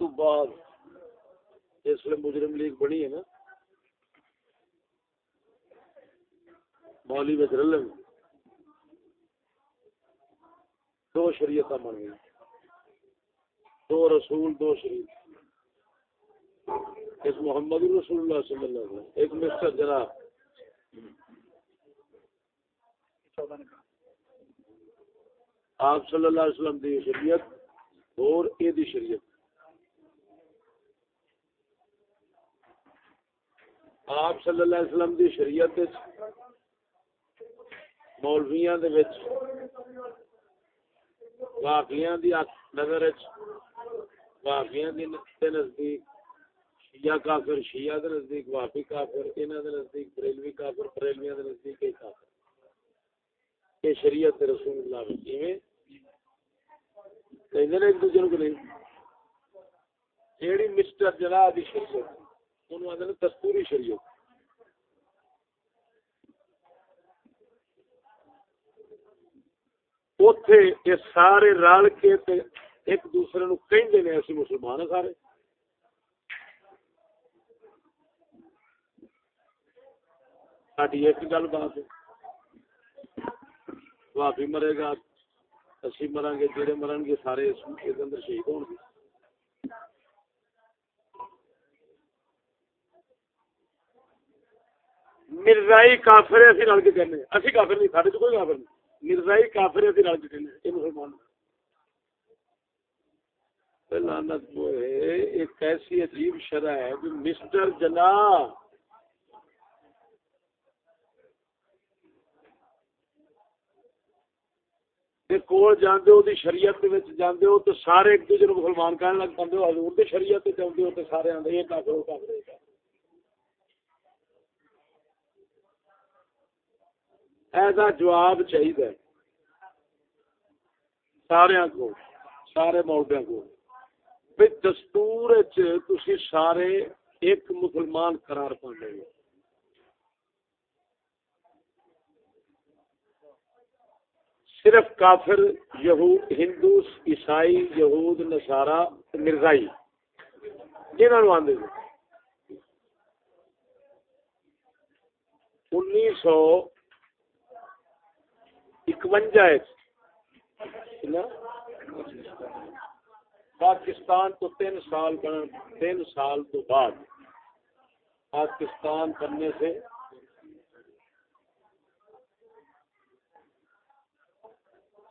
تو بعد اس لیے مجرم لیگ بنی ہے نا مولی بچ رلن دو شریعت بن گئی۔ دو رسول، دو شریعت۔ ایک محمد رسول اللہ صلی اللہ علیہ وسلم، ایک مسٹر جناب۔ آپ صلی اللہ علیہ وسلم دی شریعت اور اے دی شریعت۔ آپ صلی اللہ علیہ وسلم دی شریعت مولویاں دے وچ، واقعیاں دی نظر وچ، واقعیاں دی نزدیک، شیعہ کافر، شیعہ دے نزدیک واپی کافر، انہاں دے نزدیک، بریلوی کافر بریلویاں دے نزدیک اے کافر۔ یہ شریعت رسول اللہ میں کیویں کہندے نے ایک دوسرے کو نہیں، جیڑی مسٹر جلا دی شریعت۔ انہوں آدھے دستوری شریعت۔ اوتھے یہ سارے رل کے ایک دوسرے نو کہندے نے اسی مسلمان سارے۔ ساری ایک گل بات ہے۔ بھابی مرے گا، اسی مریں گے جڑے مرن گے سارے اس اندر شہید ہون گے۔ مرزائی کافر اسی رل کے کہنے اسی کافر نہیں سارے کوئی کافر نہیں۔ مرزائی کافر اسی رل کے کہنے یہ مسلمان لانت وہ ہے، ایک ایسی عجیب شرح ہے کہ مسٹر جناح کول جاندے ہو، دی شریعت دے وچ جاندے ہو، تو سارے ایک دوسرے مسلمان کہنے لگ پاندے ہو۔ حضور دی شریعت تے جاندے ہو تے سارے آندے، یہ کافر ہو، کافر ایسا جواب چاہیے۔ سارے کو، سارے مولبیا کو۔ بھی دستور تھی سارے ایک مسلمان قرار پانے ہو۔ صرف کافر، یہود ہندو عیسائی، یہود نسارا مرزائی۔ جنہوں آدھے انیس سو اکوجا پاکستان تو تین سال تین سال تو بعد۔ پاکستان کرنے سے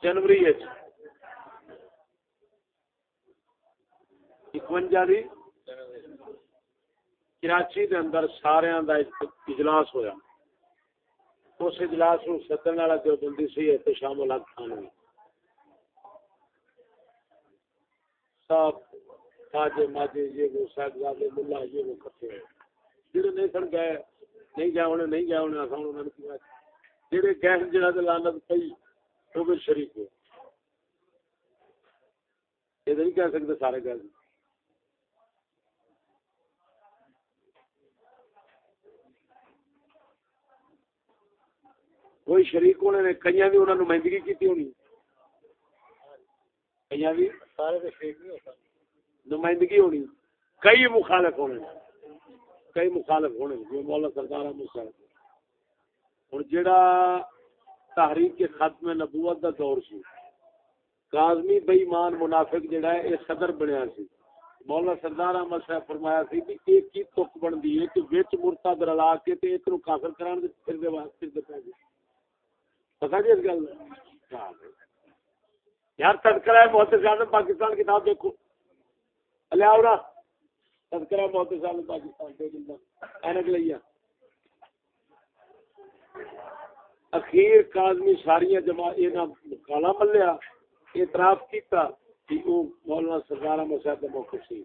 جنوری اکوجا دی کراچی دے اندر سارے دا اجلاس ہویا۔ اس اجلاس نو سدن والا جو بندی سی احتشام الگ خان ہوئی سب تاجے ماجے یہ وہ صاحبزادے، ملا یہ وہ کٹھے ہوئے جڑے نہیں سن گئے، نہیں گئے انہیں نہیں گئے انہیں آسان انہوں نے کیا جڑے گئے جڑا دے لعنت پئی وہ بھی شریک ہو۔ یہ نہیں کہہ سکتے سارے گئے کوئی شریک ہونے نے کئی بھی انہوں نے نمائندگی کی ہونی کئی بھی نمائندگی ہونی کئی مخالف ہونے کئی مخالف ہونے جو مولا سرکار مخالف ہوں جڑا تحریک کے ختم نبوت دا دور سی کاظمی بےمان منافق جڑا ہے یہ صدر بنیا سی مولا سردار احمد صاحب فرمایا سی کہ ایک ہی تک بنتی ہے کہ وچ مرتد رلا کے تے ایک نو کافر کران دے پھر دے واسطے دے پے پتہ جی اس گل یار تذکرہ محتسب اعظم پاکستان کتاب دیکھو۔ لے آؤ تذکرہ محتسب اعظم پاکستان دے دندا اینک لیا اخیر کاظمی ساری جماعت یہ کالا ملیا، اعتراف کیتا کہ وہ مولانا سردار احمد صاحب کا موقف سی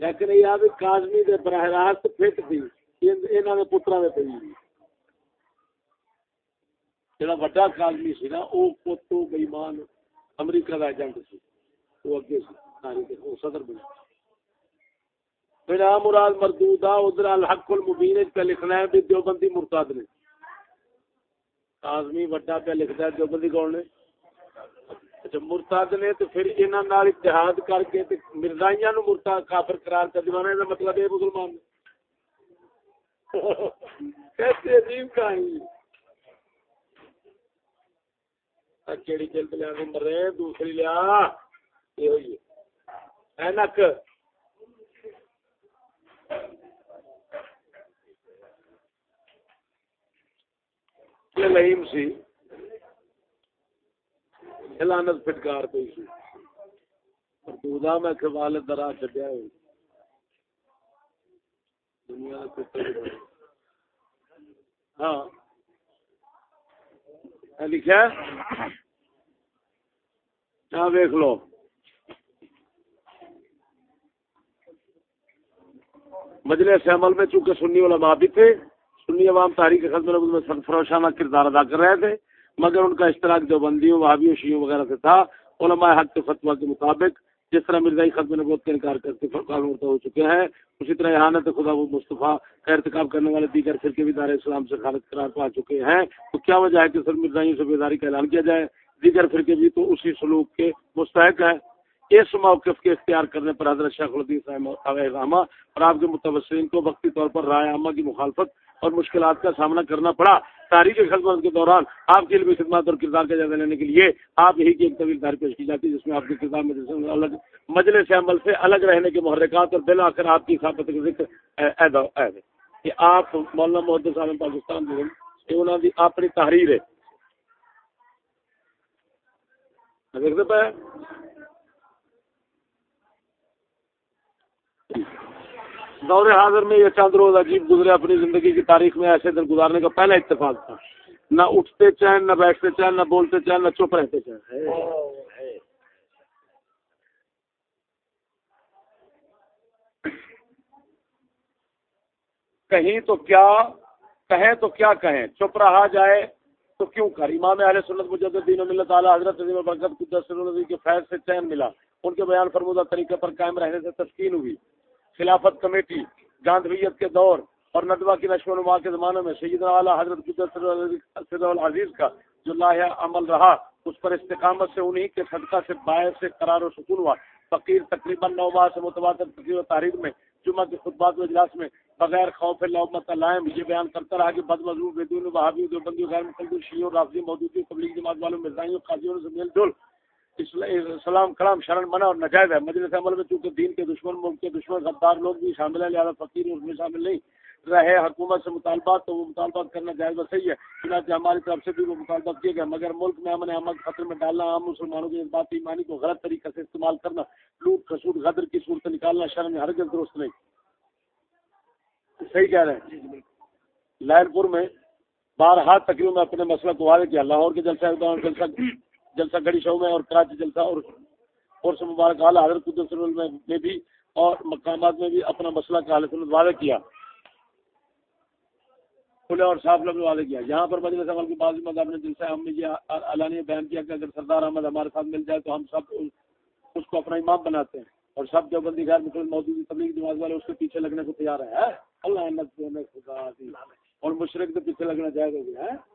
لیکن یہ بھی کاظمی دے براہ راست فٹ تھی انہوں نے پترا دے پی جڑا وڈا کاظمی سی نا وہ پوتو بےمان امریکہ کا ایجنٹ سی۔ وہ اگے سی وہ صدر بنا بنا مراد مردودا ادھر الحق المبین پہ لکھنا ہے بھی دیوبندی مرتاد نے۔ کاظمی وڈا پہ لکھتا ہے دیوبندی کون نے؟ اچھا مرتاد نے تو پھر انہوں اتحاد کر کے تے مرزائیاں نو مرتا کافر قرار کر دیوانا کا مطلب ہے مسلمان کیسے عجیب کہانی۔ کیڑی جلد لیا نمبر مرے، دوسری لیا یہ ہوئی اینک لہیم سی۔ لانت پھٹکار کوئی سی۔ خدا میں کبال درا چڈیا ہوئی۔ دنیا ہاں۔ لکھا ہاں ویخ لو۔ مجلس عمل میں چونکہ سنی علماء بھی تھے، سنی عوام تاریخ خدمت میں سرفروشانہ کردار ادا کر رہے تھے۔ مگر ان کا اشتراک جو بندیوں، وہابیوں شیوں وغیرہ سے تھا، علماء حق کے فتوا کے مطابق جس طرح مرزائی ختم نبوت کا انکار کرتے فرقان ہو چکے ہیں، اسی طرح احانت خدا و مصطفیٰ کا ارتکاب کرنے والے دیگر فرقے بھی دار اسلام سے خارج قرار پا چکے ہیں۔ تو کیا وجہ ہے کہ سر مرزائیوں سے بیداری کا اعلان کیا جائے؟ دیگر فرقے بھی تو اسی سلوک کے مستحق ہیں۔ اس موقف کے اختیار کرنے پر حضرت شیخ الدین صاحب اور آپ کے متوسرین کو وقتی طور پر رائے عامہ کی مخالفت اور مشکلات کا سامنا کرنا پڑا۔ تاریخ خدمت کے دوران آپ کے لیے خدمات اور کردار کا جائزہ لینے کے لیے آپ ہی کی ایک طویل تاریخ پیش کی جاتی ہے، جس میں آپ کے کردار الگ مجلس عمل سے الگ رہنے کے محرکات اور بلا کر آپ کی ثابت کا ذکر کہ آپ مولانا محدود عالم پاکستان جو انہوں نے اپنی تحریر ہے۔ دیکھتے پہ دور حاضر میں یہ چند روز عجیب گزرے اپنی زندگی کی تاریخ میں ایسے دن گزارنے کا پہلا اتفاق تھا۔ نہ اٹھتے چین، نہ بیٹھتے چین، نہ بولتے چین، نہ چپ رہتے چین۔ کہیں تو کیا، کہیں تو کیا کہیں؟ چپ رہا جائے تو کیوں کر؟ امام اہل سنت مجد الدین ملت تعالیٰ حضرت عظیم برکت قدس کے فیض سے چین ملا۔ ان کے بیان فرمودہ طریقے پر قائم رہنے سے تسکین ہوئی۔ خلافت کمیٹی گاندھویت کے دور اور ندوہ کی نشو و نما کے زمانے میں سید اعلیٰ حضرت العزیز کا جو لاہ عمل رہا، اس پر استقامت سے انہیں کے صدقہ سے باعث سے قرار و سکون ہوا۔ فقیر تقریباً نو ماہ سے متواتر تقریر و تحریر میں، جمعہ کے خطبات و اجلاس میں بغیر خوف لومت لائم یہ بیان کرتا رہا کہ بد مضمون بدون بہابی دیوبندی غیر مقدم شیعوں رافضی موجودی تبلیغ جماعت والوں، مرزائیوں، قاضیوں سے میل جول سلام کلام شرن منع اور نجائز ہے۔ مجلس عمل میں چونکہ دین کے دشمن ملک کے دشمن غدار لوگ بھی شامل ہیں لہٰذا فقیر اس میں شامل نہیں رہے۔ حکومت سے مطالبات تو وہ مطالبات کرنا جائز صحیح ہے۔ چنانچہ ہماری طرف سے بھی وہ مطالبات کیے گئے مگر ملک میں امن احمد خطر میں ڈالنا عام مسلمانوں کے بات ایمانی کو غلط طریقے سے استعمال کرنا لوٹ کسوٹ غدر کی صورت نکالنا شرم ہر جلد درست نہیں۔ صحیح کہہ رہے ہیں؟ لائن پور میں بارہ تقریب میں اپنے مسئلہ کو واضح کیا۔ لاہور کے جلسہ جلسہ جلسہ گڑی شو میں اور کراچی جلسہ اور اور سے مبارک اعلیٰ حضرت قدس میں بھی اور مقامات میں بھی اپنا مسئلہ کا حالت واضح کیا۔ کھلے اور صاف لفظ واضح کیا۔ یہاں پر مجلس عمل کی بعض مذہب نے جلسہ ہم نے یہ اعلانیہ بیان کیا کہ اگر سردار احمد ہمارے ساتھ مل جائے تو ہم سب اس کو اپنا امام بناتے ہیں اور سب جو بندی غیر مسلم موجود تبلیغ جماعت والے اس کے پیچھے لگنے کو تیار ہے اللہ خدا اور مشرق کے پیچھے لگنا چاہے گا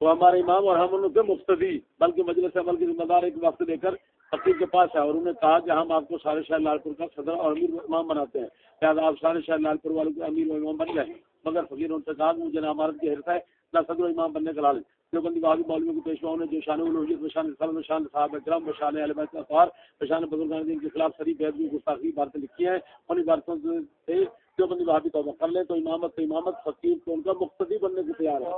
ہے تو ہمارے امام اور ہم ان کے مفتدی بلکہ مجلس عمل کی ذمہ دار ایک وقت دے کر فقیر کے پاس ہے اور انہوں نے کہا کہ ہم آپ کو سارے شہر لال پور کا صدر اور امیر امام بناتے ہیں۔ لہٰذا آپ سارے شہر لال پور والوں کے امیر و امام بن گئے مگر فقیر ان سے کہا کہ مجھے نہ عمارت کی حرف ہے، نہ صدر و امام بننے کا لالچ۔ جو بندی بہادی مولویوں کے پیشواؤں نے جو شان الوحیت بشان صاحب بشان صاحب اکرم بشان علم اطوار بشان بزرگان دین کے خلاف سری بیدوی گستاخی باتیں لکھی ہیں۔ ان عبارتوں سے جو بندی بہادی توبہ کر لیں تو امامت تو امامت، فقیر کو ان کا مقتدی بننے کو تیار ہے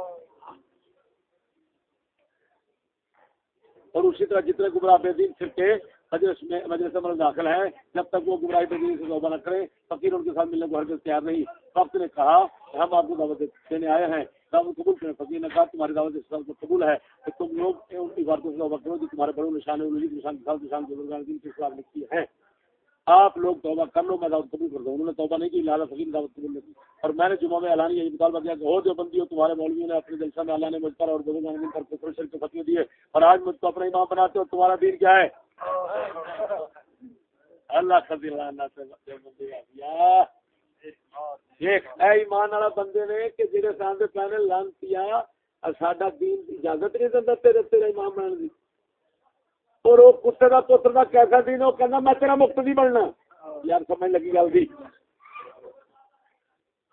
اور اسی طرح جتنے گمراہ بے دین فرقے مجلس میں مجلس عمل داخل ہیں، جب تک وہ گمراہی بے دین سے توبہ نہ کریں، فقیر ان کے ساتھ ملنے کو ہرگز تیار نہیں۔ وقت نے کہا کہ ہم آپ کو دعوت دینے آئے ہیں۔ دعوت قبول کریں۔ فقیر نے کہا، تمہاری دعوت اس کو قبول ہے کہ تم لوگ ان عبارتوں سے توبہ کرو جو تمہارے بڑوں نشان ہے نشان کے ساتھ نشان، بزرگان دین کے خلاف لکھی ہیں۔ آپ لوگ توبہ کر لو، میں دعوت قبول کر دوں۔ انہوں نے توبہ نہیں کی لالا فقیر دعوت قبول نہیں کی۔ اور میں نے جمعہ میں اعلان یہ مطالبہ کیا کہ ہو جو بندی ہو تمہارے مولویوں نے اپنے جلسہ میں اعلان مجھ پر اور بزرگ پر کفر کے فتوی دیے۔ اور آج مجھ کو اپنا امام بناتے ہو، تمہارا دین کیا ہے؟ اللہ خدی دیکھ اے ایمان والا بندے نے کہ جہاں سامنے پہنے لان ساڈا دین اجازت نہیں دیتا تیرے تیرے امام بنانے کی اور وہ کتے کا پتر کا کیسا دین وہ کہنا میں تیرا مفت نہیں بننا۔ یار سمجھ لگی گل دی۔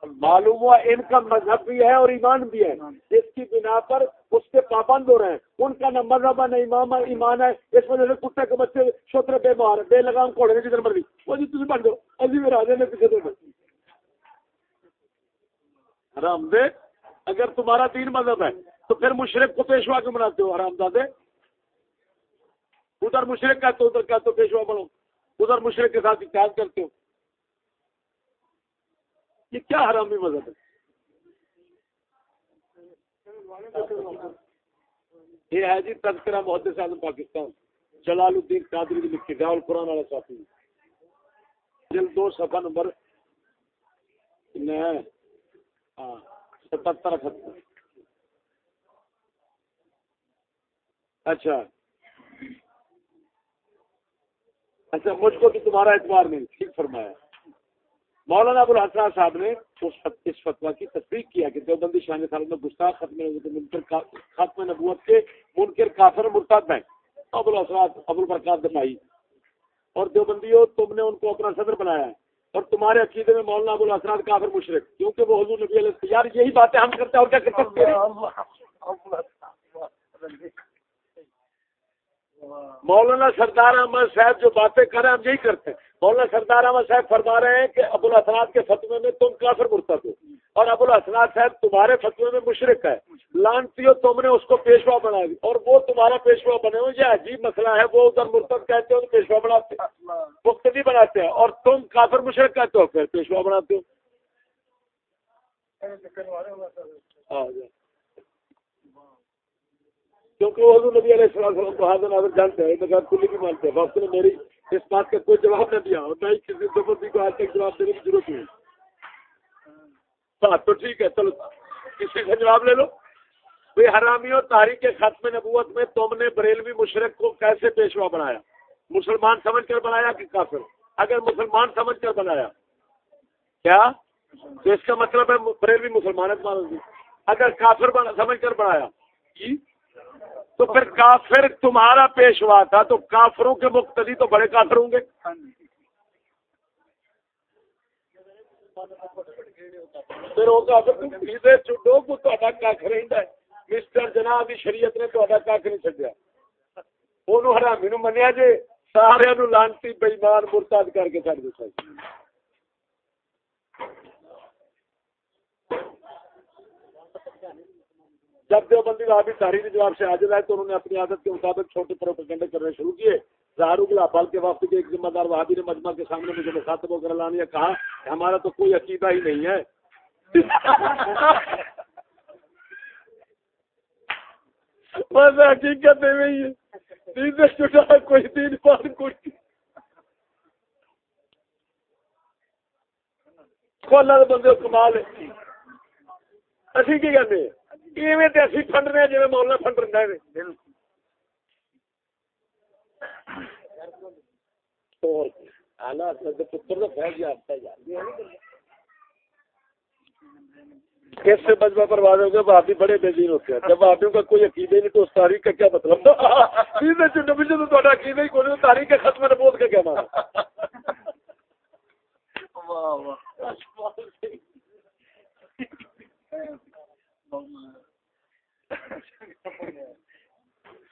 معلوم ہوا ان کا مذہب بھی ہے اور ایمان بھی ہے۔ اس کی بنا پر اس کے پابند ہو رہے ہیں۔ ان کا نہ مذہب ہے، نہ امام ہے، ایمان ہے۔ اس وجہ سے کتے کے بچے چھوترے بے مار بے لگام کوڑے نے جدھر مرضی وہ جی تھی بن دو ابھی میرے راجے نے پیچھے دو۔ حرام دے۔ اگر تمہارا تین مذہب ہے، تو پھر مشرق کو پیشوا کیوں بناتے ہو؟ حرام دادے ادھر مشرق کا تو ادھر کا تو پیشوا بنو۔ ادھر مشرق کے ساتھ اتحاد کرتے ہو۔ یہ کیا حرامی مذہب ہے؟ یہ ہے جی تذکرہ محدث اعظم پاکستان۔ جلال الدین قادری کی لکھی گیا قرآن والا ساتھی دل دو، صفحہ نمبر ہاں ستر اٹھہتر اچھا۔ اچھا مجھ کو بھی تمہارا اعتبار نہیں ٹھیک فرمایا مولانا ابو الحسن صاحب نے اس فتوا کی تصدیق کیا کہ دیوبندی شاہ صاحب میں گستاخ ختم ختم نبوت کے منکر کافر مرتد ہیں ابو الحسن ابو البرکات دفاعی اور دیوبندی ہو تم نے ان کو اپنا صدر بنایا ہے اور تمہارے عقیدے میں مولانا ابو الحسن کافر مشرق کیونکہ وہ حضور نبی علیہ یار یہی باتیں ہم کرتے ہیں اور کیا کرتے ہیں مولانا سردار احمد صاحب جو باتیں کر رہے ہیں، ہم یہی کرتے ہیں۔ مولانا سردار احمد صاحب فرما رہے ہیں کہ ابو الحسنات کے فتوے میں تم کافر مرتب ہو۔ اور ابو الحسنات صاحب تمہارے فتوے میں مشرق ہے۔ لانتی ہو تم نے اس کو پیشوا بنا دی اور وہ تمہارا پیشوا بنے ہو یہ عجیب مسئلہ ہے۔ وہ ادھر مرتب کہتے ہو تو پیشوا بناتے مختلف بناتے ہیں۔ اور تم کافر مشرق کہتے ہو، پھر پیشوا بناتے ہو۔ کیونکہ وہ حضور نبی علیہ السلام کو حاضر ناظر جانتے ہیں بغیر کلی بھی مانتے ہیں، وقت نے میری اس بات کا کوئی جواب نہ دیا اور نہ ہی کسی دفعہ کو آج تک جواب دینے کی ضرورت نہیں بات ہاں، تو ٹھیک ہے، چلو کسی سے جواب لے لو۔ بھائی حرامی اور تاریخ ختم نبوت میں تم نے بریلوی مشرق کو کیسے پیشوا بنایا؟ مسلمان سمجھ کر بنایا کہ کافر؟ اگر مسلمان سمجھ کر بنایا، کیا؟ تو اس کا مطلب ہے بریلوی مسلمانت اگر کافر سمجھ کر بنایا جی؟ تو پھر کافر تمہارا پیشوا تھا تو کافروں کے مقتدی تو بڑے کافر ہوں گے۔ پھر وہ کافر چڈو کو کھ رہتا ہے۔ مسٹر جناب شریعت نے تو کھ نہیں چڈیا وہ حرامی نو منیا جی سارے لانتی بےمان مرتاد کر کے چڑھ دیتا جی۔ جب دیوبندی بھی تحریری جواب سے حاضر آئے تو انہوں نے اپنی عادت کے مطابق چھوٹے پروپیگنڈے کرنے شروع کیے۔ زہارو کے لاپال کے وقت کے ایک ذمہ دار وہابی نے مجمع کے سامنے مجھے مخاطب ہو کر لانے کہا کہ ہمارا تو کوئی عقیدہ ہی نہیں ہے۔ بس حقیقت کوئی دین پان کوئی۔ اللہ بندے کمال ہے۔ کی کہتے ہیں؟ فنڈ رہے جی مولا فنڈ رہا ہے کس سے بجوا پرواز ہوگا بھابی بڑے بے دین ہوتے ہیں جب بھابیوں کا کوئی عقیدے نہیں تو اس تاریخ کا کیا مطلب تو عقیدے ہی کوئی تاریخ کے ختم نبوت کا کیا مانا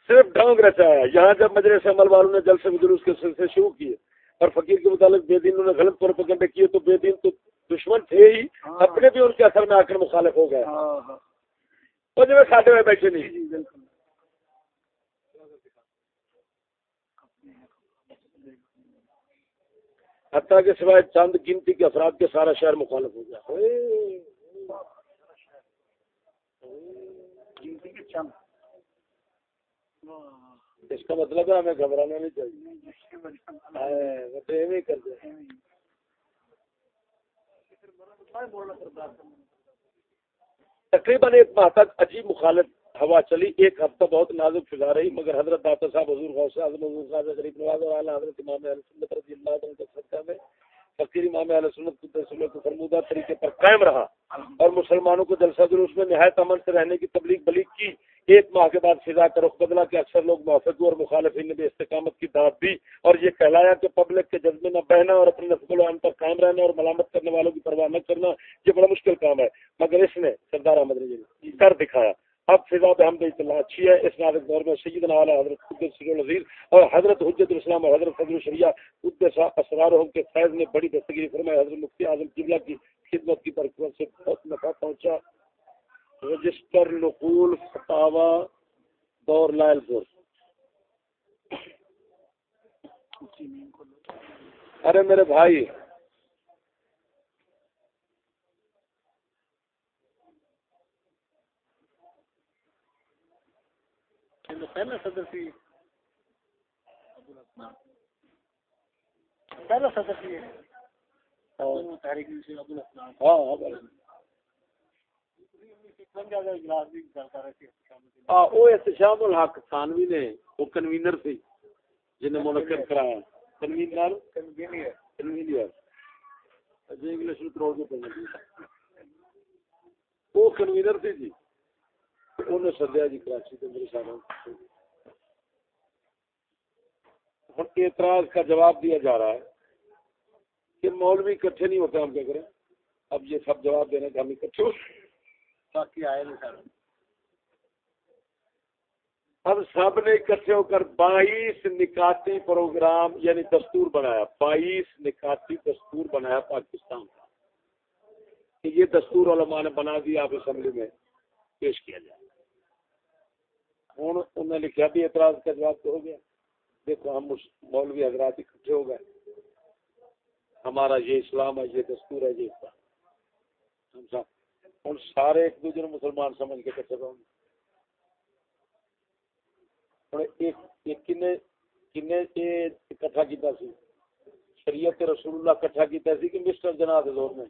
صرف ڈھونگ رچا ہے۔ یہاں جب مجرے سے عمل والوں نے جل سے جلوس کے سلسلے شروع کیے اور فقیر کے متعلق بے دینوں نے غلط طور پر گنڈے کیے تو بے دین تو دشمن تھے ہی ہاں۔ اپنے بھی ان کے اثر میں آ کر مخالف ہو گئے۔ وہ جو ساڈے میں بیٹھے نہیں۔ جی، حتیٰ کے سوائے چند گنتی کے افراد کے سارا شہر مخالف ہو گیا۔ اس کا مطلب ہے ہمیں گھبرانا نہیں چاہیے۔ تقریباً ایک ماہ تک عجیب مخالف ہوا چلی۔ ایک ہفتہ بہت نازک فضا رہی مگر حضرت داتا صاحب حضور غوث اعظم حضور صاحب غریب نواز اور اعلیٰ حضرت امام رضی اللہ عنہ کے صدقہ میں فقیر امام علیہ سنت قدس کو فرمودہ طریقے پر قائم رہا اور مسلمانوں کو جلسہ جلوس میں نہایت امن سے رہنے کی تبلیغ بلیغ کی ایک ماہ کے بعد فضا کا رخ بدلا کہ اکثر لوگ موافق اور مخالفین نے بھی استقامت کی دعوت دی اور یہ کہلایا کہ پبلک کے جذبے نہ بہنا اور اپنے نسل و پر قائم رہنا اور ملامت کرنے والوں کی پرواہ نہ کرنا یہ بڑا مشکل کام ہے۔ مگر اس نے سردار احمد رضی کر دکھایا۔ اب فضا بحمد اللہ اچھی ہے۔ اس نازک دور میں سید نوالا حضرت قدر سر العزیز اور حضرت حجت الاسلام اور حضرت فضل الشریعہ قدس اسرار کے فیض نے بڑی دستگیری فرمائی۔ حضرت مفتی اعظم قبلہ کی خدمت کی برکت سے بہت نفع پہنچا۔ رجسٹر نقول فتاوا دور لائل پور۔ ارے میرے بھائی پہلا صدر سی پہلا صدر سی ہاں ہاں وہ احتشام الحق تھانوی نے وہ کنوینر تھی جنہیں منعقد کرایا۔ کنوینر کنوینر انگلش میں کروڑ کے وہ کنوینر تھی جی۔ انہیں سدیا جی کراچی کے میرے ہوں اعتراض کا جواب دیا جا رہا ہے کہ مولوی اکٹھے نہیں ہوتے ہم کیا کریں؟ اب یہ سب جواب دینے کا ہم اکٹھے ہو باقی آئے نہیں سر اب سب نے اکٹھے ہو کر بائیس نکاتی پروگرام یعنی دستور بنایا۔ بائیس نکاتی دستور بنایا پاکستان کا۔ کہ یہ دستور علماء نے بنا دیا آپ اسمبلی میں پیش کیا جائے۔ ہوں انہوں نے لکھا بھی اعتراض کا جواب تو ہو گیا۔ دیکھو، ہم مولوی حضرات اکٹھے ہو گئے۔ ہمارا یہ اسلام ہے، یہ دستور ہے، یہ اسلام ہوں سارے ایک دوسرے مسلمان سمجھ کے کٹے پاؤں کٹھا کیتا سی۔ شریعت رسول اللہ کٹھا کیتا سی کہ مسٹر جناب دور میں۔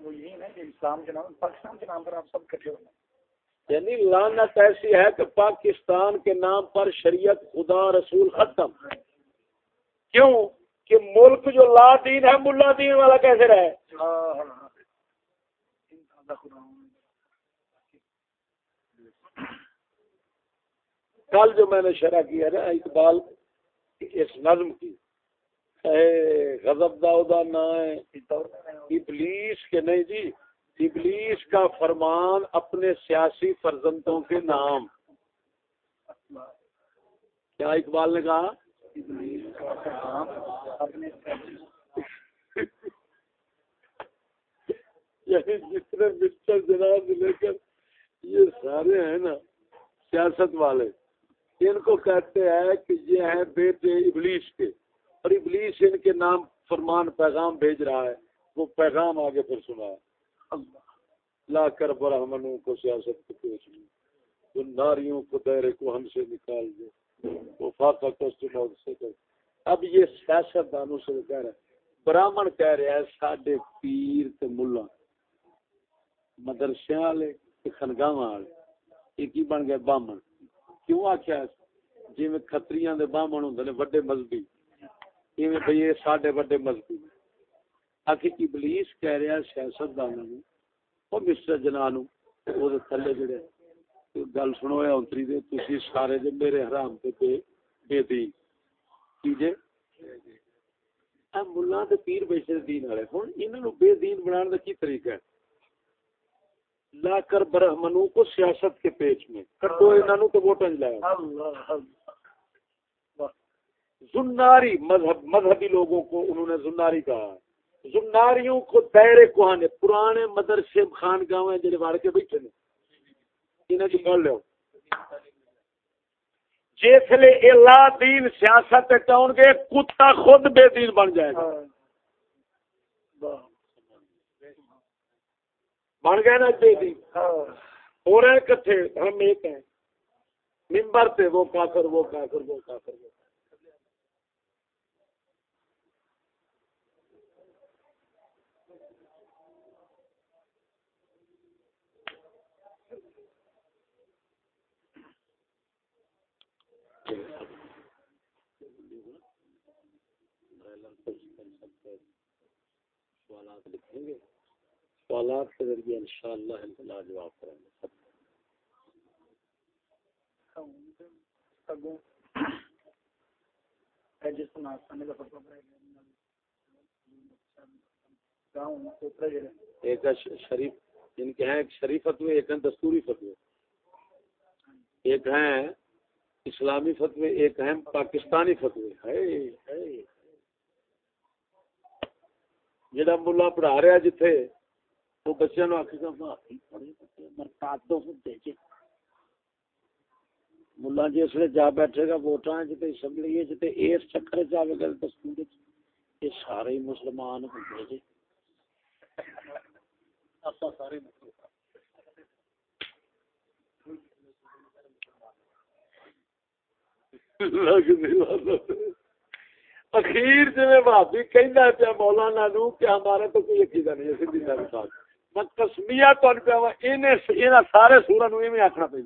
وہ یہی نا کہ اسلام کے نام، پاکستان کے نام پر آپ سب کٹھے ہونا یعنی لانت ایسی ہے کہ پاکستان کے نام پر شریعت خدا رسول ختم۔ کیوں؟ کہ ملک جو لا دین ہے، ملا دین والا کیسے رہے؟ کل جو میں نے شرح کیا نا، اقبال، اس نظم کی۔ غضب داؤدا، نہ ابلیس کے نہیں جی ابلیس کا فرمان اپنے سیاسی فرزندوں کے نام۔ کیا اقبال نے کہا؟ یعنی جتنے مسٹر جناب لے کر یہ سارے ہیں نا سیاست والے ان کو کہتے ہیں کہ یہ ہیں بیٹے ابلیس کے۔ اور ابلیس ان کے نام فرمان پیغام بھیج رہا ہے۔ وہ پیغام آگے پھر سنا ہے لا کر برہمنوں کو سیاست کو پیش میں جو ناریوں کو دائرے کو ہم سے نکال دے۔ وہ فاقہ کسٹموں سے کر۔ اب یہ سیاست دانوں سے کہہ رہا ہے براہمن کہہ رہا ہے ساڈے پیر تے ملا۔ مدرسے والے خنگاہ والے۔ یہ کی بن گئے؟ بامن کیوں آخیا جی میں کتری دے بامن ہوں نے، وڈے مذہبی۔ ایویں بھائی یہ ساڈے وڈے مذہبی۔ آخر ابلیس کہہ رہا سیاست دانوں وہ مسٹر جنانو وہ تھلے جڑے۔ گل سنو اونتری دے، تسی سارے جے میرے حرام تے بے بے دین۔ کیجے اب ملا تے پیر بیچے دین والے۔ ہن انہاں نو بے دین بنان دا کی طریقہ ہے؟ لا کر برہمنوں کو سیاست کے پیچ میں۔ کٹو انہاں نو تے ووٹاں لایا زناری مذہب مذہبی لوگوں کو انہوں نے زناری کہا۔ ہے زناریوں کو دائرے کوہانے پرانے مدرسے خانگاہ جڑے واڑ کے بیٹھے نے لو جسے اللہ دین سیاست گے کتا خود بے دین بن جائے۔ گا بن گئے نا بے دین۔ ہو رہے کٹھے ہم ایک ہیں۔ ممبر تھے وہ کافر وہ کافر وہ کافر۔ وہ سوالات لکھیں گے۔ سوالات کے ذریعے انشاءاللہ اللہ جواب کریں گے۔ ایک شریف، جن کے ہیں ایک شریف فتوے، ایک ہیں دستوری فتوے۔ ایک ہیں اسلامی فتوے، ایک ہیں پاکستانی فتوے۔ ہے جڑا ملا پڑھا رہا جتھے وہ آخر مرتاد تو بھیجے ملا جس ویلے جا بیٹھے گا ووٹاں جتے اسمبلی جتے اس چکر چ آئے گا دستور یہ سارے مسلمان ہوں جی۔ سارے اخیر جی بھابی کہنا پیا مولانا نو کہ ہمارے تو کوئی عقیدہ نہیں ہے، سیدھی سی میں کسمیا تن پیا سارے سورا نو ایویں آخنا پہ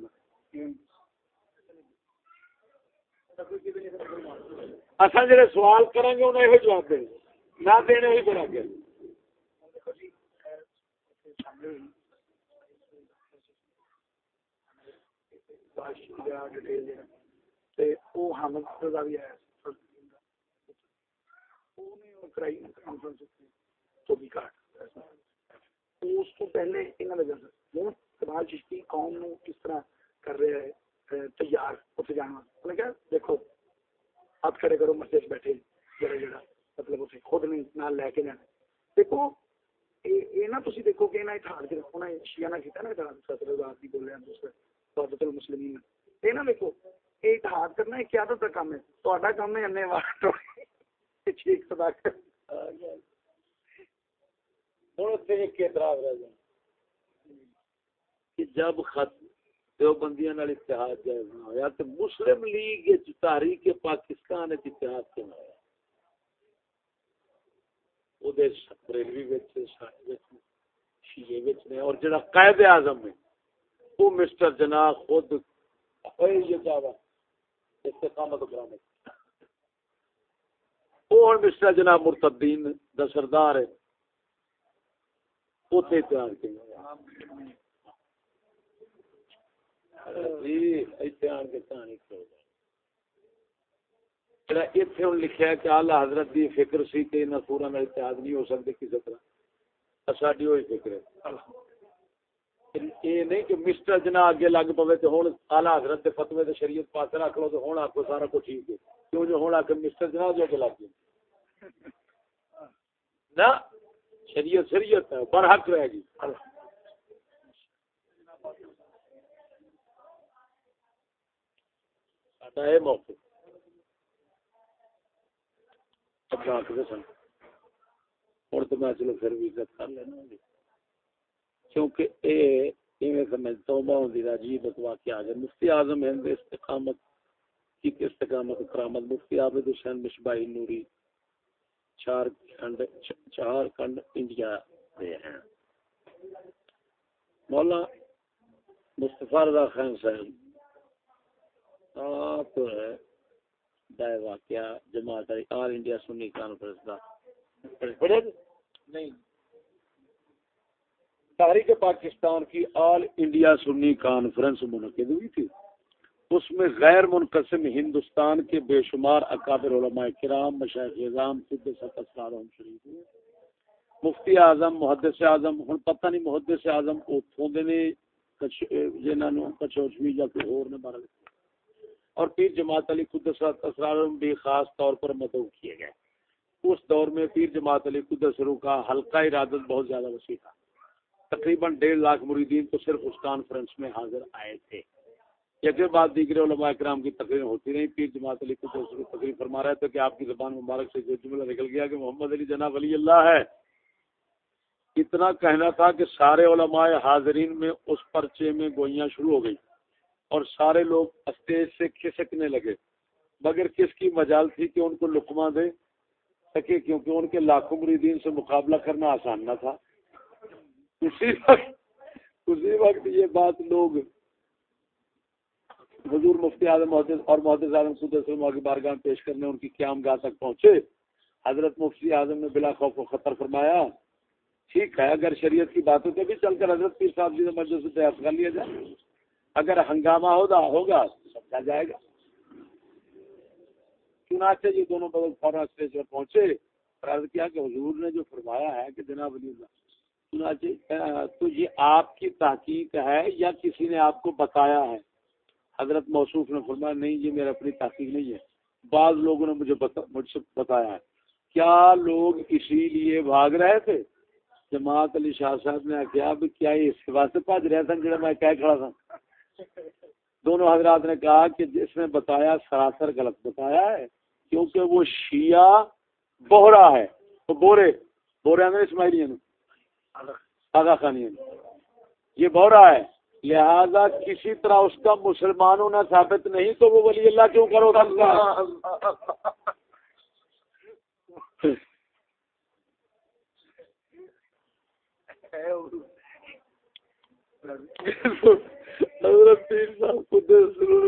اصل جڑے سوال کریں گے انہیں یہ جواب دیں نہ دینے ہی بڑا گیا پہلے چشتی قوم نو کس طرح کر رہے ہیں تیار اتنے جانا کیا دیکھو ہاتھ کھڑے کرو مسجد بیٹھے جڑا جڑا مطلب اتنے خود نہیں نہ لے کے جانا دیکھو یہ نہ تھی دیکھو کہ اتحاد کے رکھو نا شیعہ نہ کیتا نا ستر ہزار کی بولے دوسرے سعادت المسلمین یہ نہ دیکھو یہ اتحاد کرنا ایک قیادت کا کام ہے تا کام ہے انے وار ٹھیک جب خط دیوبندیاں نال اتحاد جائز نہ ہویا تے مسلم لیگ تحریک پاکستان اتحاد کیوں ہویا؟ او دے بریلوی وچ شیعہ وچ نے، اور جڑا قائد اعظم ہے، وہ مسٹر جناح خود یہ چاہوا استقامت کرامت وہ مسٹر جناح مرتدین دا سردار ہے؟ اوتھے اتحاد جی، کیوں ہویا لکھا کہ آلہ حضرت دی فکر سی کہ انہیں پورا میں اتحاد نہیں ہو سکتے کسی طرح۔ ساری وہی فکر ہے۔ یہ نہیں کہ مسٹر جنا اگے لگ پوے تو ہوں آلہ حضرت کے فتوے تو شریعت پاس رکھ لو تو ہوں آپ کو سارا کچھ ٹھیک ہے۔ کیوں جو ہوں آ کے مسٹر جنا جو اگے لگ گئے۔ نہ، شریعت شریعت ہے برحق رہے گی موقع۔ سن ہوں تو میں چلو پھر بھی عزت کر لینا۔ کیونکہ اے ایویں سمجھ توبہ ہوندی راجی بکوا کے آ گئے مفتی اعظم ہند استقامت کی استقامت کرامت، مفتی عابد حسین مشباہی نوری چار کھنڈ چار کھنڈ انڈیا دے ہیں۔ مولا مصطفی رضا خان صاحب، آپ واقعہ جماعت آل انڈیا سنی کانفرنس کا نہیں۔ تاریخ پاکستان کی آل انڈیا سنی کانفرنس منعقد ہوئی تھی۔ اس میں غیر منقسم ہندوستان کے بے شمار اکابر علماء کرام مشاہد نظام سد شریف ہوئے۔ مفتی اعظم، محدث اعظم، ہن پتہ نہیں محدث اعظم اوتھوں دے نے جنہاں نو کچوچوی یا کوئی اور نے بارے اور پیر جماعت علی قدس اسرار بھی خاص طور پر مدعو کیے گئے۔ اس دور میں پیر جماعت علی قدس رو کا حلقہ ارادت بہت زیادہ وسیع تھا۔ تقریباً ڈیڑھ لاکھ مریدین تو صرف اس کانفرنس میں حاضر آئے تھے۔ یکے بعد دیگر علماء اکرام کی تقریر ہوتی رہی پیر جماعت علی قدس رو تقریر فرما رہے تھے کہ آپ کی زبان مبارک سے جو جملہ نکل گیا کہ محمد علی جناب ولی اللہ ہے۔ اتنا کہنا تھا کہ سارے علماء حاضرین میں اس پرچے میں گوئیاں شروع ہو گئی اور سارے لوگ اسٹیج سے کھسکنے لگے۔ مگر کس کی مجال تھی کہ ان کو لکما دے سکے؟ کیونکہ ان کے لاکھوں مریدین سے مقابلہ کرنا آسان نہ تھا۔ اسی وقت اسی وقت یہ بات لوگ حضور مفتی اعظم اور محدث اعظم سود کی بارگاہ پیش کرنے ان کی قیام گاہ تک پہنچے۔ حضرت مفتی اعظم نے بلا خوف و خطر فرمایا، ٹھیک ہے، اگر شریعت کی باتوں پہ بھی چل کر حضرت پیر صاحب جی سے مجلس سے بحث کر لیا جائے۔ اگر ہنگامہ ہوگا ہوگا سمجھا جائے گا۔ چنانچہ یہ دونوں بدل فوراً اسٹیج پر پہنچے اور عرض کیا کہ حضور نے جو فرمایا ہے کہ جناب علی اللہ جی، تو یہ آپ کی تحقیق ہے یا کسی نے آپ کو بتایا ہے؟ حضرت موصوف نے فرمایا، نہیں یہ میرا اپنی تحقیق نہیں ہے۔ بعض لوگوں نے مجھے بتا، مجھ سے بتایا ہے۔ کیا لوگ اسی لیے بھاگ رہے تھے؟ جماعت علی شاہ صاحب نے کیا بھی کیا اس واسطے بھاج رہے تھے جڑا میں کہہ کھڑا تھا؟ دونوں حضرات نے کہا کہ جس نے بتایا، سراسر غلط بتایا ہے، کیونکہ وہ شیعہ بہرا ہے۔ وہ بورے بورے اندر اسماعیلی آگا خانی یہ بہرا ہے، لہذا کسی طرح اس کا مسلمانوں نے ثابت نہیں تو وہ ولی اللہ کیوں کرو گا؟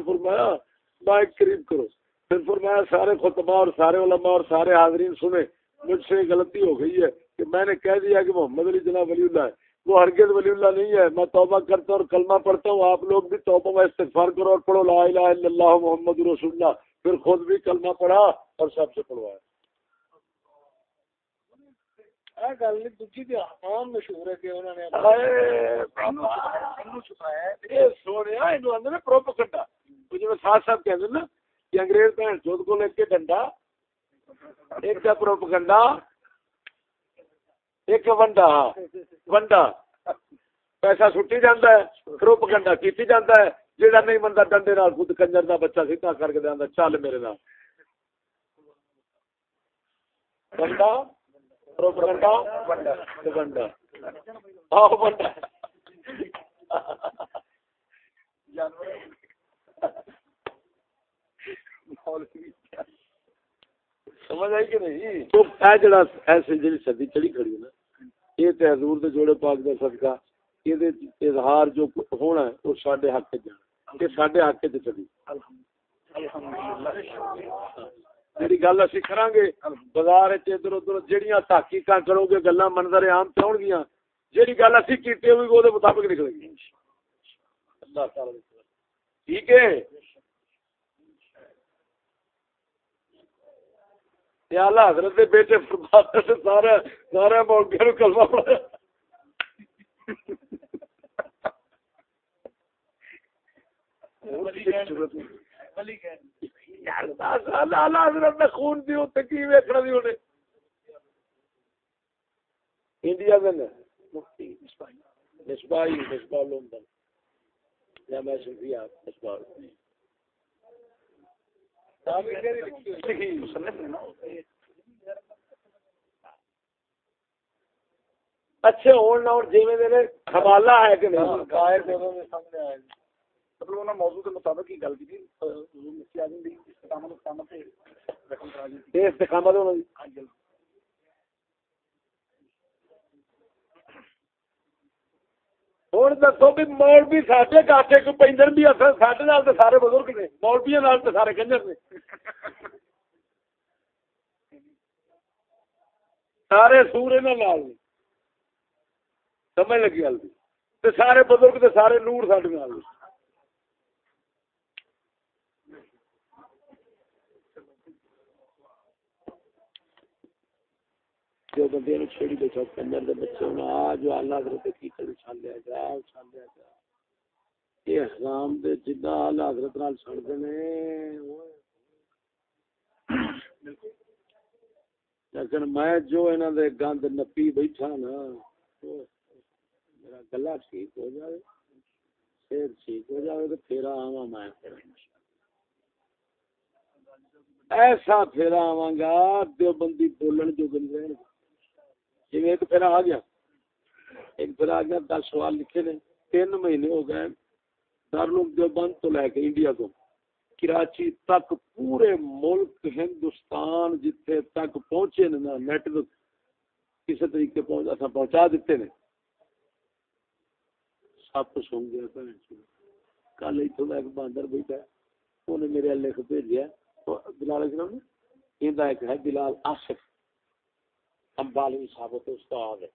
فرمایا، مائک قریب کرو۔ پھر فرمایا، سارے خطبہ اور سارے علماء اور سارے حاضرین سنے مجھ سے غلطی ہو گئی ہے۔ میں نے کہہ دیا کہ محمد علی جناب ولی اللہ ہے۔ وہ ہرگز ولی اللہ نہیں ہے۔ میں توبہ کرتا ہوں اور کلمہ پڑھتا ہوں۔ آپ لوگ بھی توبہ میں استغفار کرو اور پڑھو۔ لا الہ الا اللہ محمد رسول اللہ پھر خود بھی کلمہ پڑھا اور سب سے پڑھوایا۔ انگریز بہن چوت کو لے کے ڈنڈا ایک پروپگنڈا۔ ایک ونڈا ہاں، ونڈا۔ پیسہ سٹی جانا ہے پروپگنڈا کیتی جاتا ہے جہاں نہیں منتا ڈنڈے نال خود کنجر کا بچہ سیدھا کر کے دینا چل میرے نال۔ ونڈا؟ پروپگنڈا ونڈا ونڈا۔ ہاں ونڈا۔ سمجھ آئی کہ نہیں؟ تو اے جڑا ایسے جڑی صدی چڑھی کھڑی ہے نا۔ یہ تے حضور دے جوڑے پاک دا صدقہ یہ دے اظہار جو ہونا ہے وہ ساڈے حق وچ جانا کہ ساڈے حق وچ چلی۔ جڑی گل اسی کران گے بازار وچ ادھر ادھر جڑیاں تحقیقاں کرو گے گلاں منظر عام تے ہون گیاں جڑی گل اسی کیتی ہوئی وہ دے مطابق نکلے گی۔ اللہ تعالی۔ ٹھیک ہے؟ حضرت دے بیٹے سارا سارا نو کلمہ پڑھایا خون دی کی ویکھنا دی ہونے؟ انڈیا میں مفتی مصباحی مصباح لندن یا میں سنفی آپ مصباح۔ اچھے ہون نہ میرے حوالہ ہے کہ نہیں؟ غائب دونوں میں سامنے آئے مطلب انہوں نے موضوع کے مطابق ہی گل کی تھی۔ مفتی اعظم دی استقامت استقامت سے رقم کرا دی استقامت انہوں نے ہاں جی ہوں دسو بھی مولوی سارے کاٹے کو پہ بھی سارے سارے بزرگ نے مولبی نال تو سارے کنجر نے سارے سور انہوں سمجھ لگی گل سارے بزرگ سارے نور سارے جو بندے نو چھڑی دے چوک کنجر دے بچے ہونا جو اللہ حضرت کی کل چھالیا جا چھالیا جا۔ یہ حرام دے جدا اللہ حضرت نال چھڑ دے نے۔ لیکن میں جو انہاں دے گند نپی بیٹھا نا، میرا گلا ٹھیک ہو جائے پھر ٹھیک ہو جائے تو پھر آواں میں ایسا پھر آواں گا، دیوبندی بولن جو بن رہے جی ایک پھر آ گیا۔ ایک پھر آ گیا، دس سوال لکھے نے۔ تین مہینے ہو گئے دارالعلوم دیوبند تو لے کے انڈیا کو۔ کراچی تک پورے ملک ہندوستان جتھے تک پہنچے نا، نیٹ کسی طریقے پہنچا پہنچا دیتے نے۔ سب سن گیا کل اتوں کا ایک باندر بیٹھا انہیں میرے لکھ بھیجا بلال اسلام ایک ہے بلال آصف۔ امبالی ثابت استاد ہے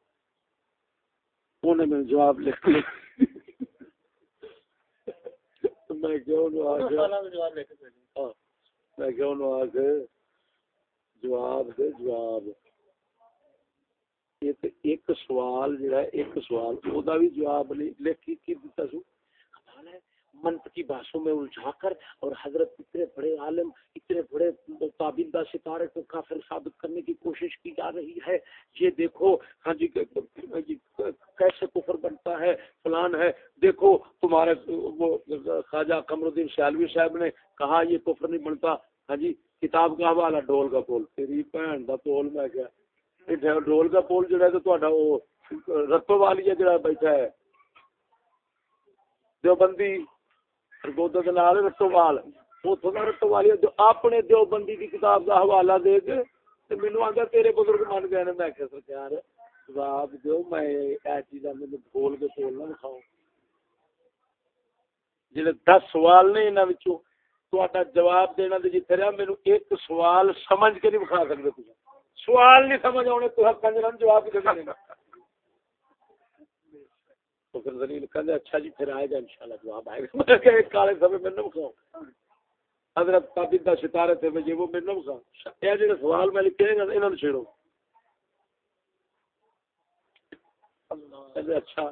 انہیں میں جواب لکھ لیا۔ میں کیوں نو آ ہاں، میں کیوں نو آ کے جواب۔ دے جواب ایک سوال جڑا ایک سوال او دا بھی جواب لکھ کی دیتا سو؟ منطقی بحثوں میں الجھا کر اور حضرت اتنے بڑے عالم، اتنے بڑے تابندہ ستارے کو کافر ثابت کرنے کی کوشش کی جا رہی ہے۔ یہ دیکھو ہاں جی کیسے کفر بنتا ہے، فلان ہے۔ دیکھو، تمہارے وہ خواجہ قمر الدین سیالوی صاحب نے کہا، یہ کفر نہیں بنتا۔ ہاں جی کتاب کا حوالہ ڈول کا پول۔ تیری بھن کا پول میں کیا؟ ڈول کا پول جڑا تو وہ رتو والی ہے جڑا بیٹھا ہے۔ دیوبندی اپنے کتاب حوالہ دے کے تیرے بزرگ من گئے میں کہ جواب دو میں چیزاں کے دکھاؤ جی دس سوال نے جواب دینا جتنے رہا ایک سوال سمجھ کے نہیں بکھا سکتے سوال نہیں سمجھ آنے تو کنجر جواب دینا؟ تو پھر زلیل کہتے اچھا جی پھر آئے گا انشاءاللہ جواب آئے گا۔ میں کہ کالے سبے میں نہ بکھاؤ حضرت تابدہ ستارے تھے مجھے وہ میں نہ بکھاؤ یہ جو سوال میں لکھے گا انہوں نے چھیڑو۔ اچھا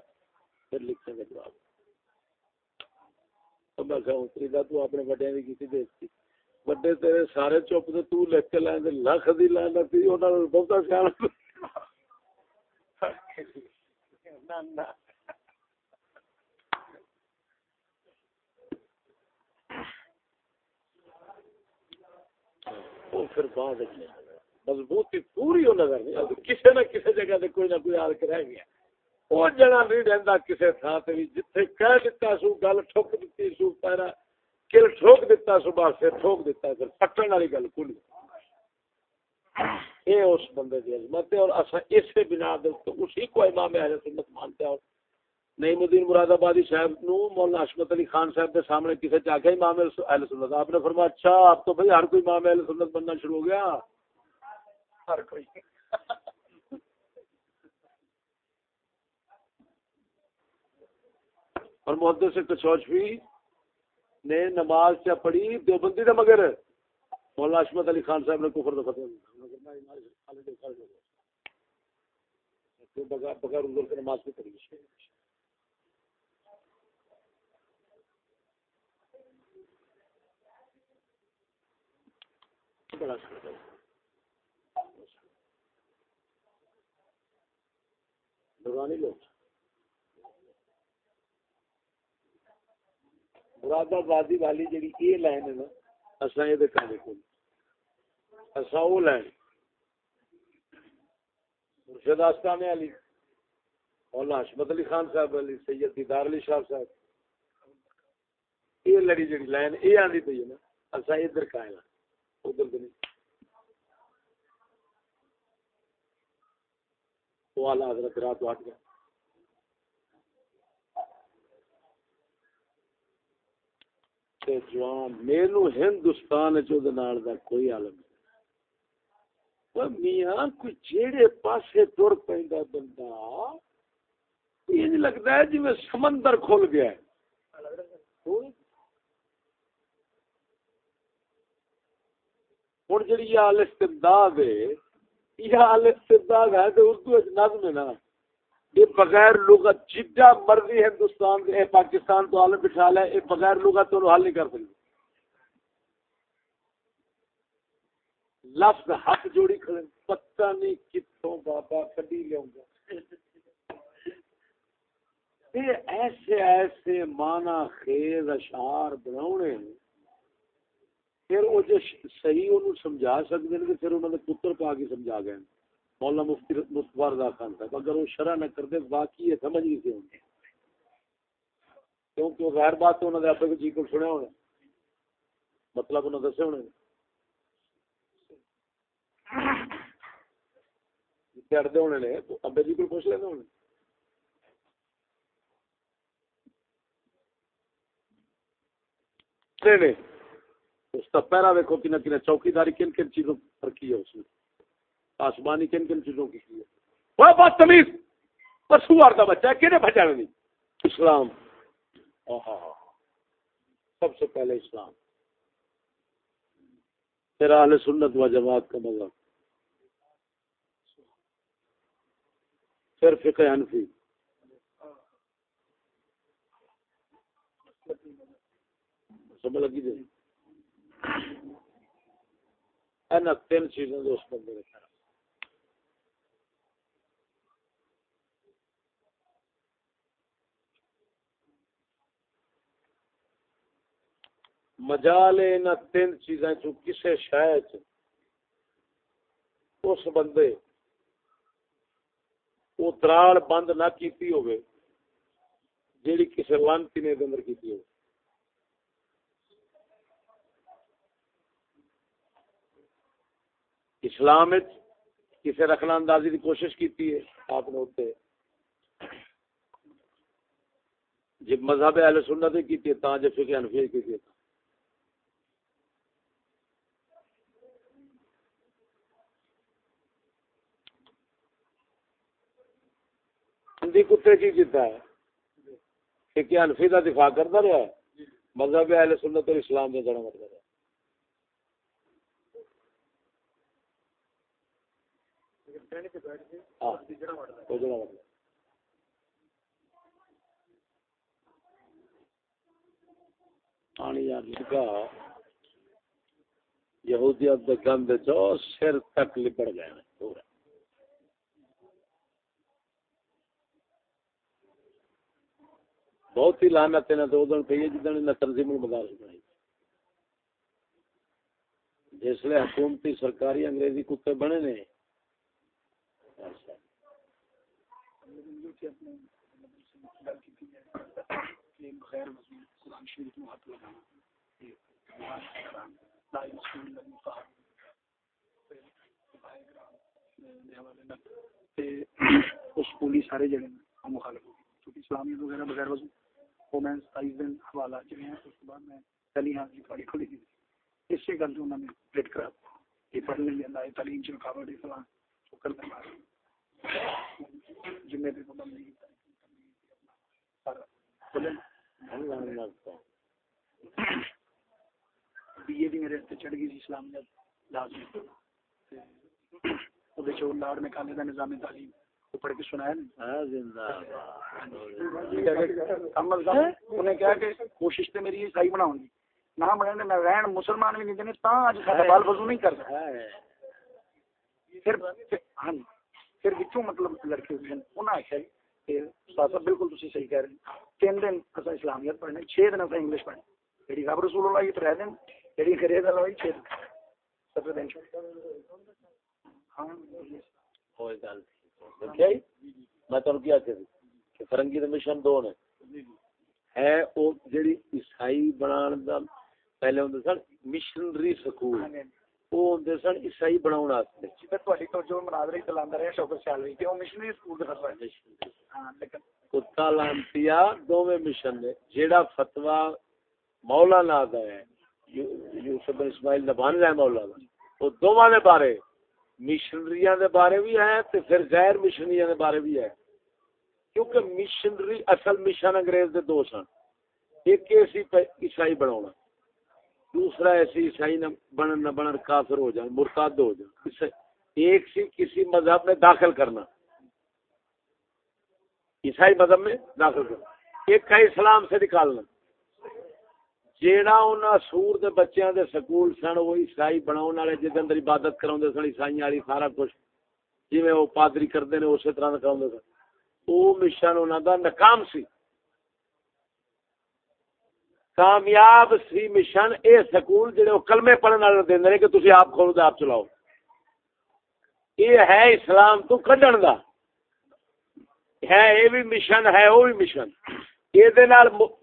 پھر لکھیں گے جواب۔ تو میں کہوں تریدہ تو اپنے بڑے بھی کسی دیکھتی بڑے تیرے سارے چپ تو تو لکھ کے لائیں دے لکھ دی دے تھی انہوں نے بہتا خیال نہ نہ وہ پھر بعد مضبوطی پوری ہو نظر نہیں۔ کسی نہ کسی جگہ سے کوئی نہ کوئی آ کے رہ گیا۔ وہ جگہ نہیں رہتا کسی تھان سے بھی جتنے کہہ دیتا سو، گل ٹھوک دیتی سو، پیرا کل ٹھوک دیتا سو بس پھر ٹھوک دیتا پھر پٹن والی گل کھلی یہ اس بندے کی عظمت ہے، اور اصا اسی بنا دے تو اسی کو امام اہل سنت مانتے ہیں۔ نعیم الدین مراد آبادی صاحب نو مولانا اشمت علی خان صاحب کے سامنے کسی چاہ گیا امام اہل سنت۔ آپ نے فرمایا اچھا اب تو بھائی ہر کوئی امام اہل سنت بننا شروع ہو گیا۔ ہر کوئی۔ اور محدث سے کچوچوی نے نماز کیا پڑھی دیوبندی کا مگر مولانا اشمت علی خان صاحب نے کفر دفعہ بغیر بغیر نماز بھی پڑھی۔ بڑا لوگ مراد آبادی والی جی یہ لائن ہے نا اصا یہ کھانے کو اصا وہ لائن۔ مرشد آستانے والی مولانا حشمت علی خان صاحب علی، سید دیدار علی شاہ صاحب۔ یہ لڑی جی لائن یہ آدھی پی ہے نا اصا ادھر کائل ادھر ہاں۔ تو حضرت رات گیا جوان میرے ہندوستان دا کوئی عالم نہیں۔ میاں، کوئی جیڑے پاسے تر پہ بندہ، یہ لگتا ہے جی میں سمندر کھل گیا ہے۔ ہوں جی یہ آل استمداد ہے یہ آل استمداد ہے تو اردو نظم ہے نا یہ بغیر لغت جدہ مرضی ہندوستان اے پاکستان تو عالم بٹھا لے یہ بغیر لغت تو حل نہیں کر سکتے لفظ ہاتھ جوڑی کھڑے پتہ نہیں کتوں بابا کڈی لیا ایسے ایسے مانا خیز اشعار بناؤنے پھر وہ جو صحیح انہوں سمجھا سکتے ہیں کہ پھر انہوں نے پتر پا کے سمجھا گئے مولا مفتی مصطفیٰ رضا خان صاحب، اگر وہ شرح نہ کرتے باقی یہ سمجھ نہیں سے ہوں کیونکہ وہ غیر بات تو انہوں نے ابے کو جی کو سنیا ہونا مطلب انہوں نے دسے ہونے جتنے اڑتے ہونے نے، تو ابے جی کو پوچھ لینے ہونے۔ نہیں نہیں۔ اس کا پہرا ویکو کن کن چوکی داری کن کن چیزوں پر کی ہے اس نے؟ آسمانی کن کن چیزوں کی کی ہے؟ وہ بات تمیز پسوار کا بچہ ہے کہ بچانا نہیں؟ اسلام۔ سب سے پہلے اسلام۔ پھر اہل سنت و جماعت کا مذہب۔ پھر فقہ حنفی۔ سمجھ لگی جی؟ اینا تین چیزیں جو اس بندے نے کہا مجال ان تین چیزیں چ کسے شاید اس بندے وہ دراڑ بند نہ کیتی ہوگی جیڑی کسی لانتی نے دے اندر کیتی ہوگی اسلام کسی رکھنا اندازی کی کوشش کی ہے، آپ نے اتنے جب مذہب اہل سنت کی تھی تا جب فقہ حنفی کی تھی ہندی کتے کی کیتا ہے۔ فقہ حنفی کا دفاع کرتا رہا ہے۔ مذہب اہل سنت اور اسلام کا جڑا مطلب ہے ہاں، وہ جڑا مطلب پانی لگا یہودیت دے گند چو سر تک لبڑ گئے پورا۔ بہت ہی لانت نے تو ادھر پہ جدن نے تنظیم المدارس بنائی جس حکومتی سرکاری انگریزی کتے بنے نے اسکولی سارے جڑے مخالف کیونکہ اسلامی وغیرہ بغیر وضو وہ میں ستائیس دن حوالہ جڑے ہیں اس کے بعد میں چلی ہاں جی تھوڑی کھلی تھی۔ اس سے گل جو انہوں نے پلیٹ کرا یہ پڑھنے لیا اللہ تعلیم سے رکاوٹ اسلام وہ کر دیں جمعے پہ پابندی بی اے بھی میرے ہاتھ چڑھ گئی سی اسلامیت لازمی وہ لاڑ میں کھانے کا نظام تعلیم وہ پڑھ کے سنایا انہیں کہا کہ کوشش تو میری بناؤں گی۔ نہ بنے میں رہن مسلمان بھی نہیں دینے تا اج سارا بال وضو نہیں پھر ہاں پھر بچوں مطلب لڑکے ہوئے انہوں نے آخیا کہ استاد بالکل تھی صحیح کہہ رہے ہیں۔ تین دن اصل اسلامیت پڑھنے چھ دن اصل انگلش پڑھنے۔ جی رب رسول اللہ یہ تر دن جی خرید والا چھ دن۔ ستر دن۔ ہاں۔ میں تمہیں کیا کہ فرنگی دے مشن دو نے۔ ہے او جڑی عیسائی بنان دا پہلے ہوندے سن مشنری سکول۔ وہ ہوندے سن عیسائی بناون واسطے جے تہاڈی تو جو مناظرے چلاندا رہیا شوکت سیالوی کہ او مشنری سکول ہاں لیکن کتا لانتیا دوویں مشن نے جیڑا فتوا مولانا دا ہے یوسف بن اسماعیل دا وہ دوواں دے بارے مشنریاں دے بارے بھی ہے تے پھر غیر مشنریاں دے بارے بھی ہے کیونکہ مشنری اصل مشن انگریز دے دو سن ایک ایسی عیسائی بناونا دوسرا ایسی عیسائی نہ بنن نہ بنن کافر ہو جائیں مرتاد ہو جائیں ایک سی کسی مذہب میں داخل کرنا۔ عیسائی مذہب میں داخل کرنا۔ ایک کا اسلام سے نکالنا۔ جیڑا انہاں سور دے بچیاں دے سکول سن، وہ عیسائی بناون والے جے اندر عبادت کراوندے سن عیسائیاں والی سارا کچھ۔ جویں وہ پادری کردے نے، اسی طرح کراوندے سن۔ او مشن انہاں دا ناکام سی۔ کامیاب سی مشن اے سکول جڑے کلمے پڑھن والے دیندے نے کہ تسی آپ کھولو تے آپ چلاؤ۔ یہ ہے اسلام تو کڈن دا۔ ہے یہ بھی مشن، ہے وہ بھی مشن۔ یہ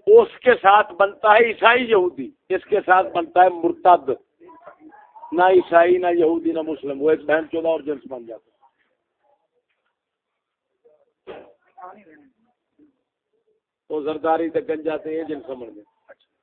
اس کے ساتھ بنتا ہے عیسائی یہودی۔ اس کے ساتھ بنتا ہے مرتد۔ نہ عیسائی، نہ یہودی، نہ مسلم۔ وہ ایک بہن چودہ اور جنس بن جاتا ہے۔ وہ زرداری تے گنجا تے یہ جن سمجھ گئے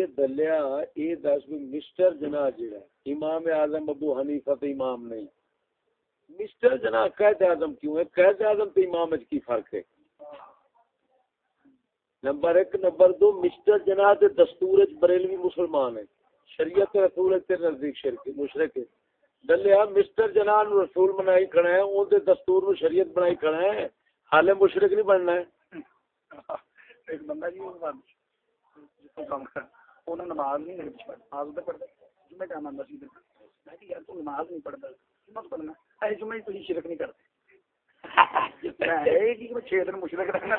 کہ دلیا، اے دس بھی مسٹر جناح جڑا امام اعظم ابو حنیفہ تے امام نہیں۔ مسٹر جناح قائد اعظم کیوں ہے؟ قائد اعظم تے امام وچ کی فرق ہے؟ نمبر ایک، نمبر دو، مسٹر جناح تے دستور وچ بریلوی مسلمان ہے۔ شریعت رسول تے نزدیک شرک مشرک ہے۔ دلیا، مسٹر جناح نو رسول بنائی کھڑا ہے، اون دے دستور نو شریعت بنائی کھڑا ہے۔ حالے مشرک نہیں بننا ہے۔ ایک بندہ جی انہوں نماز نہیں میرے پیچھے نماز تو پڑھتا جمعے ٹائم آتا سی میں کہ یار تو نماز نہیں پڑھتا جمعہ پڑھنا اے جمعے تھی شرک نہیں کرتے میں چھ دن مشرک رہنا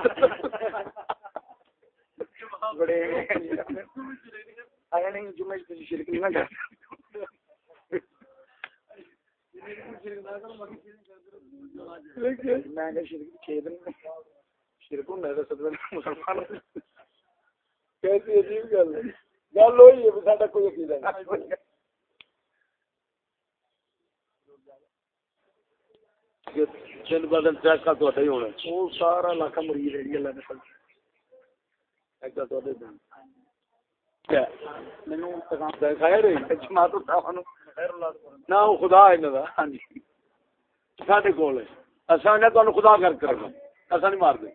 بڑے آیا نہیں جمعے تھی شرک نہیں کرتے میں شرک چھ دن شرک ہوں میں تو مسلمان کیسی عجیب گل ہے گل ہوئی ہے ساڈا کوئی عقیدہ نہیں چند بدن چیکا تو ہی ہونا وہ سارا علاقہ مرید ہے اللہ نے فضل چیکا تو کیا مینوں پیغام خیر ہے جماعت صاحب نو خیر اللہ نہ وہ خدا ہے انہاں دا ہاں جی ساڈے کول ہے اساں نے تانوں خدا کر کے رکھنا اساں نہیں مار دے